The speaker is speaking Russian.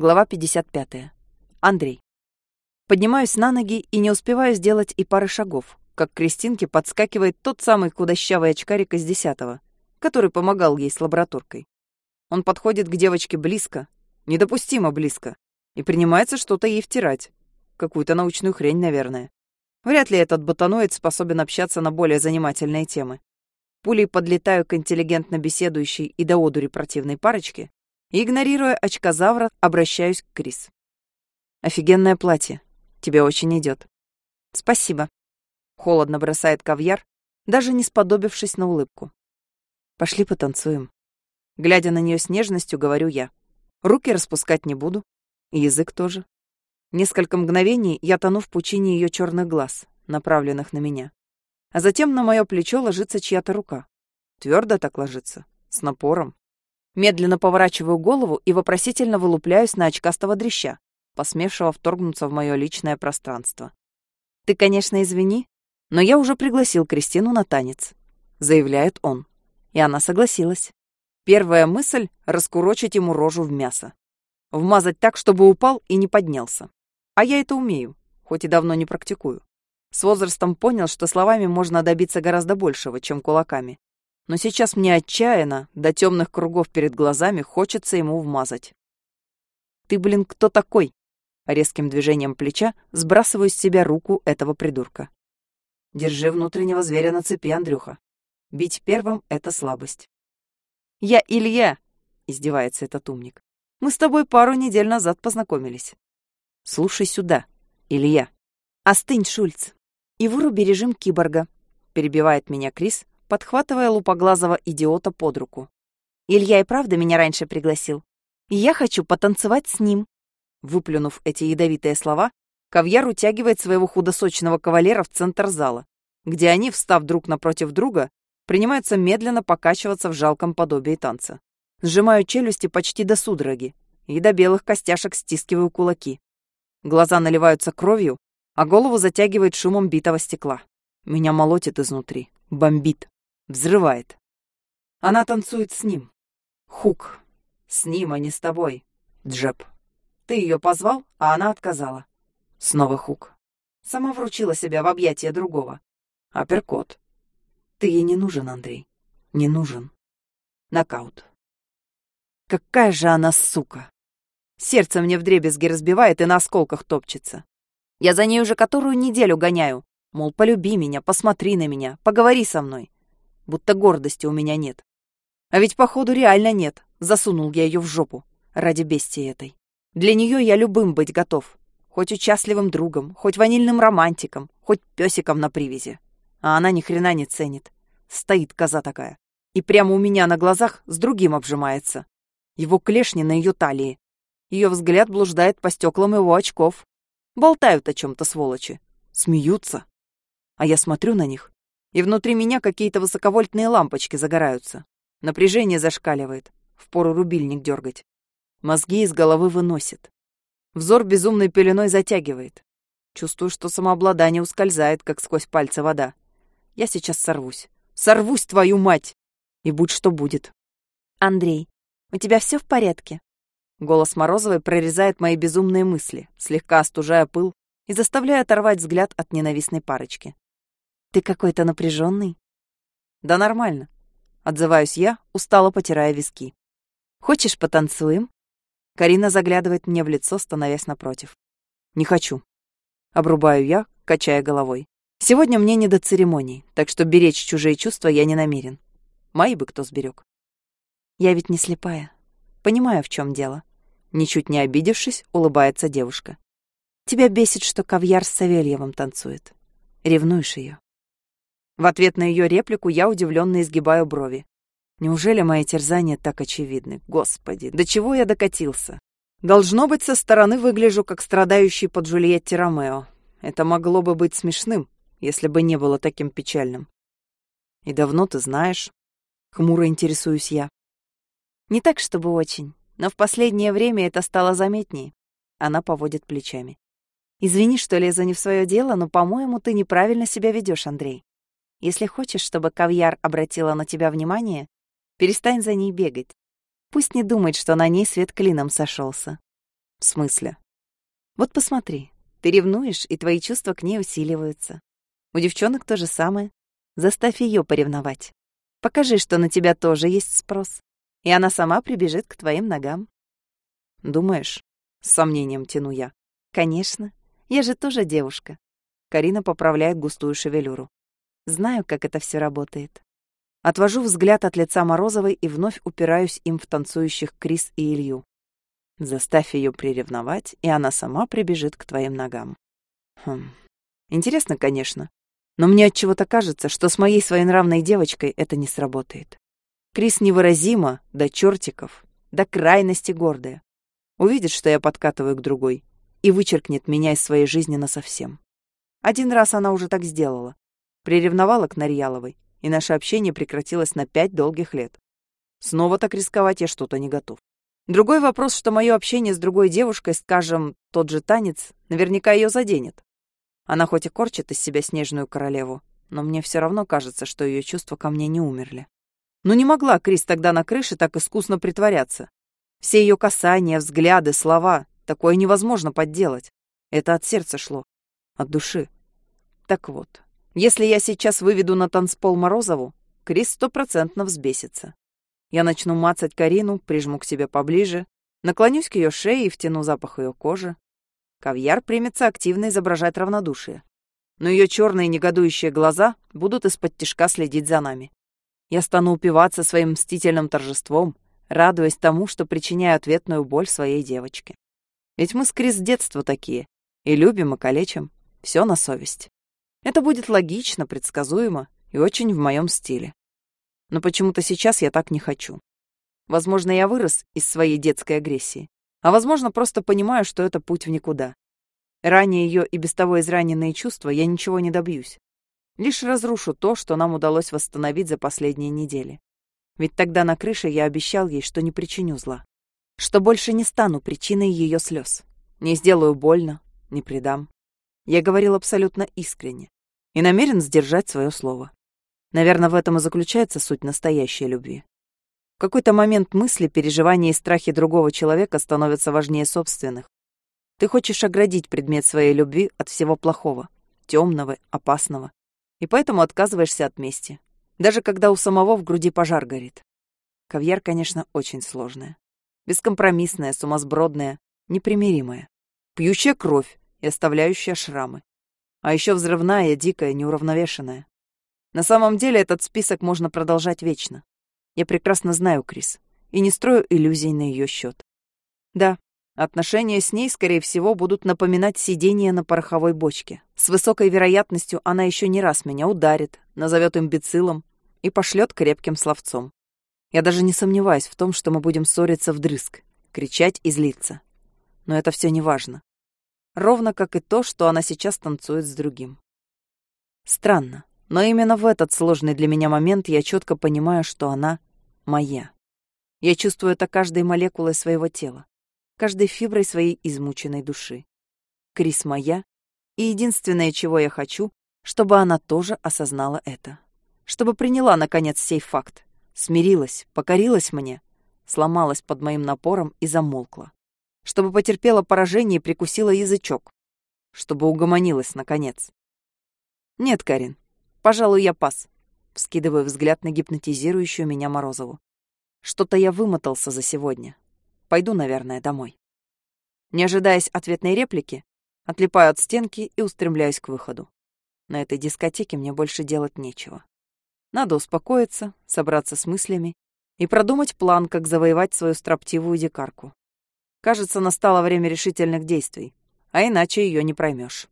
Глава 55. Андрей. Поднимаюсь на ноги и не успеваю сделать и пары шагов, как Кристинке подскакивает тот самый худощавый очкарик из десятого, который помогал ей с лабораторкой. Он подходит к девочке близко, недопустимо близко, и принимается что-то ей втирать. Какую-то научную хрень, наверное. Вряд ли этот ботаноид способен общаться на более занимательные темы. Пулей подлетаю к интеллигентно беседующей и до одури противной парочке игнорируя очкозавра, обращаюсь к Крис. «Офигенное платье. Тебе очень идет. «Спасибо», — холодно бросает кавьяр, даже не сподобившись на улыбку. «Пошли потанцуем». Глядя на нее с нежностью, говорю я. Руки распускать не буду, и язык тоже. Несколько мгновений я тону в пучине ее черных глаз, направленных на меня. А затем на мое плечо ложится чья-то рука. Твердо так ложится, с напором. Медленно поворачиваю голову и вопросительно вылупляюсь на очкастого дрища, посмевшего вторгнуться в мое личное пространство. «Ты, конечно, извини, но я уже пригласил Кристину на танец», — заявляет он. И она согласилась. Первая мысль — раскурочить ему рожу в мясо. Вмазать так, чтобы упал и не поднялся. А я это умею, хоть и давно не практикую. С возрастом понял, что словами можно добиться гораздо большего, чем кулаками. Но сейчас мне отчаянно, до темных кругов перед глазами, хочется ему вмазать. «Ты, блин, кто такой?» Резким движением плеча сбрасываю с себя руку этого придурка. Держи внутреннего зверя на цепи, Андрюха. Бить первым — это слабость. «Я Илья!» — издевается этот умник. «Мы с тобой пару недель назад познакомились». «Слушай сюда, Илья». «Остынь, Шульц, и выруби режим киборга», — перебивает меня Крис, подхватывая лупоглазого идиота под руку. «Илья и правда меня раньше пригласил. И я хочу потанцевать с ним. Выплюнув эти ядовитые слова, Кавьяр утягивает своего худосочного кавалера в центр зала, где они, встав друг напротив друга, принимаются медленно покачиваться в жалком подобии танца. Сжимаю челюсти почти до судороги и до белых костяшек стискиваю кулаки. Глаза наливаются кровью, а голову затягивает шумом битого стекла. Меня молотит изнутри, бомбит, взрывает. Она танцует с ним. Хук. С ним, а не с тобой. Джеб. Ты ее позвал, а она отказала. Снова хук. Сама вручила себя в объятия другого. Апперкот. Ты ей не нужен, Андрей. Не нужен. Нокаут. Какая же она сука! Сердце мне вдребезги разбивает и на осколках топчется. Я за ней уже которую неделю гоняю. Мол, полюби меня, посмотри на меня, поговори со мной. Будто гордости у меня нет. А ведь, походу, реально нет. Засунул я ее в жопу. Ради бестии этой. Для нее я любым быть готов. Хоть участливым другом, хоть ванильным романтиком, хоть песиком на привязи. А она ни хрена не ценит. Стоит коза такая. И прямо у меня на глазах с другим обжимается. Его клешни на ее талии. Ее взгляд блуждает по стеклам его очков. Болтают о чем-то сволочи. Смеются. А я смотрю на них, и внутри меня какие-то высоковольтные лампочки загораются. Напряжение зашкаливает. Впору рубильник дергать. Мозги из головы выносит. Взор безумной пеленой затягивает. Чувствую, что самообладание ускользает, как сквозь пальцы вода. Я сейчас сорвусь. Сорвусь, твою мать! И будь что будет. «Андрей, у тебя все в порядке?» Голос Морозовой прорезает мои безумные мысли, слегка остужая пыл и заставляя оторвать взгляд от ненавистной парочки. «Ты какой-то напряженный. «Да нормально», — отзываюсь я, устало потирая виски. «Хочешь, потанцуем?» Карина заглядывает мне в лицо, становясь напротив. «Не хочу». Обрубаю я, качая головой. Сегодня мне не до церемоний, так что беречь чужие чувства я не намерен. Мои бы кто сберег. Я ведь не слепая. Понимаю, в чем дело. Ничуть не обидевшись, улыбается девушка. Тебя бесит, что Кавьяр с Савельевым танцует. Ревнуешь ее. В ответ на ее реплику я удивленно изгибаю брови. Неужели мои терзания так очевидны? Господи, до чего я докатился? Должно быть, со стороны выгляжу как страдающий под Джульетти Ромео. Это могло бы быть смешным, если бы не было таким печальным. И давно ты знаешь? Хмуро интересуюсь я. Не так, чтобы очень, но в последнее время это стало заметнее. Она поводит плечами. Извини, что лезу не в свое дело, но, по-моему, ты неправильно себя ведешь, Андрей. Если хочешь, чтобы Кавьяр обратила на тебя внимание, Перестань за ней бегать. Пусть не думает, что на ней свет клином сошелся. В смысле? Вот посмотри, ты ревнуешь, и твои чувства к ней усиливаются. У девчонок то же самое. Заставь ее поревновать. Покажи, что на тебя тоже есть спрос. И она сама прибежит к твоим ногам. Думаешь? С сомнением тяну я. Конечно. Я же тоже девушка. Карина поправляет густую шевелюру. Знаю, как это все работает. Отвожу взгляд от лица Морозовой и вновь упираюсь им в танцующих Крис и Илью. Заставь ее приревновать, и она сама прибежит к твоим ногам. Хм. Интересно, конечно. Но мне от чего-то кажется, что с моей своенравной девочкой это не сработает. Крис невыразимо, до чертиков, до крайности гордая. Увидит, что я подкатываю к другой, и вычеркнет меня из своей жизни насовсем. Один раз она уже так сделала. Приревновала к Нарьяловой, и наше общение прекратилось на пять долгих лет. Снова так рисковать я что-то не готов. Другой вопрос, что мое общение с другой девушкой, скажем, тот же танец, наверняка ее заденет. Она хоть и корчит из себя снежную королеву, но мне все равно кажется, что ее чувства ко мне не умерли. Ну не могла Крис тогда на крыше так искусно притворяться. Все ее касания, взгляды, слова — такое невозможно подделать. Это от сердца шло, от души. Так вот, если я сейчас выведу на танцпол Морозову, Крис стопроцентно взбесится. Я начну мацать Карину, прижму к себе поближе, наклонюсь к ее шее и втяну запах ее кожи. Кавьяр примется активно изображать равнодушие. Но ее черные негодующие глаза будут из-под тишка следить за нами. Я стану упиваться своим мстительным торжеством, радуясь тому, что причиняю ответную боль своей девочке. Ведь мы с Крис с детства такие, и любим, и калечим. Все на совесть. Это будет логично, предсказуемо и очень в моем стиле. Но почему-то сейчас я так не хочу. Возможно, я вырос из своей детской агрессии, а возможно, просто понимаю, что это путь в никуда. Ранее ее и без того израненные чувства я ничего не добьюсь. Лишь разрушу то, что нам удалось восстановить за последние недели. Ведь тогда на крыше я обещал ей, что не причиню зла. Что больше не стану причиной ее слез. Не сделаю больно, не предам. Я говорил абсолютно искренне и намерен сдержать свое слово. Наверное, в этом и заключается суть настоящей любви. В какой-то момент мысли, переживания и страхи другого человека становятся важнее собственных. Ты хочешь оградить предмет своей любви от всего плохого, темного, опасного, и поэтому отказываешься от мести, даже когда у самого в груди пожар горит. Кавьяр, конечно, очень сложная. Бескомпромиссная, сумасбродная, непримиримая. Пьющая кровь, и оставляющая шрамы. А еще взрывная, дикая, неуравновешенная. На самом деле этот список можно продолжать вечно. Я прекрасно знаю Крис и не строю иллюзий на ее счет. Да, отношения с ней, скорее всего, будут напоминать сидение на пороховой бочке. С высокой вероятностью она еще не раз меня ударит, назовет имбецилом и пошлет крепким словцом. Я даже не сомневаюсь в том, что мы будем ссориться вдрызг, кричать и злиться. Но это все не важно ровно как и то, что она сейчас танцует с другим. Странно, но именно в этот сложный для меня момент я четко понимаю, что она моя. Я чувствую это каждой молекулой своего тела, каждой фиброй своей измученной души. Крис моя, и единственное, чего я хочу, чтобы она тоже осознала это. Чтобы приняла, наконец, сей факт, смирилась, покорилась мне, сломалась под моим напором и замолкла чтобы потерпела поражение и прикусила язычок, чтобы угомонилась, наконец. «Нет, Карин, пожалуй, я пас», — вскидываю взгляд на гипнотизирующую меня Морозову. «Что-то я вымотался за сегодня. Пойду, наверное, домой». Не ожидаясь ответной реплики, отлипаю от стенки и устремляюсь к выходу. На этой дискотеке мне больше делать нечего. Надо успокоиться, собраться с мыслями и продумать план, как завоевать свою строптивую дикарку. Кажется, настало время решительных действий, а иначе ее не проймешь.